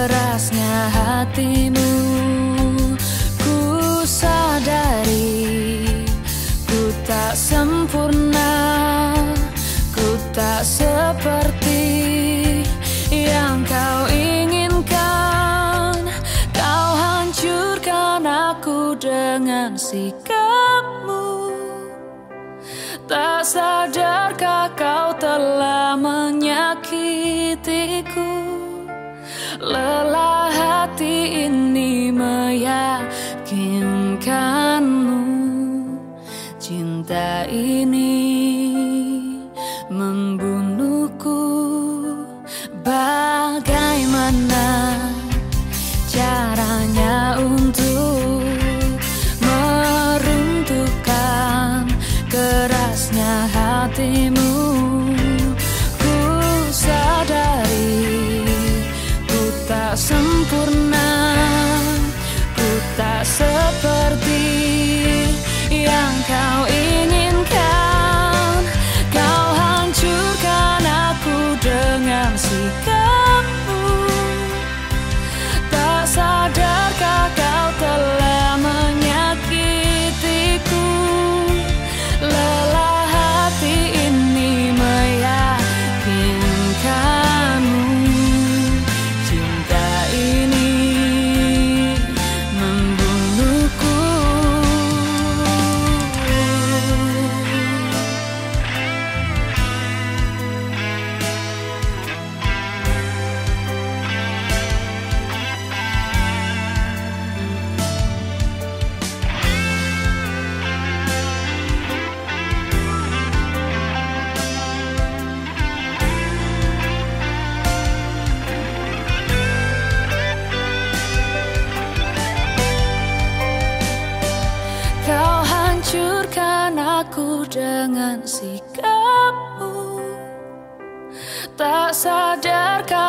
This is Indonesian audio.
kerasnya hatimu. Ku sadari Ku tak sempurna Ku tak seperti Yang kau inginkan. Kau hancurkan aku dengan sikapmu. Tak sadarkah kau ini meyakinkanmu Cinta ini membunuhku. Bagaimana caranya untuk meruntuhkan kerasnya hatimu hancurkan aku dengan sikapmu. Tak sadarkah